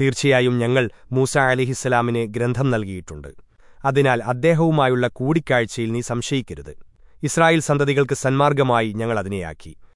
തീർച്ചയായും ഞങ്ങൾ മൂസ അലിഹിസ്സലാമിന് ഗ്രന്ഥം നൽകിയിട്ടുണ്ട്. അതിനാൽ അദ്ദേഹവുമായുള്ള കൂടിക്കാഴ്ചയിൽ നീ സംശയിക്കരുത്. ഇസ്രായേൽ സന്തതികൾക്ക് സന്മാർഗമായി ഞങ്ങൾ അതിനെയാക്കി.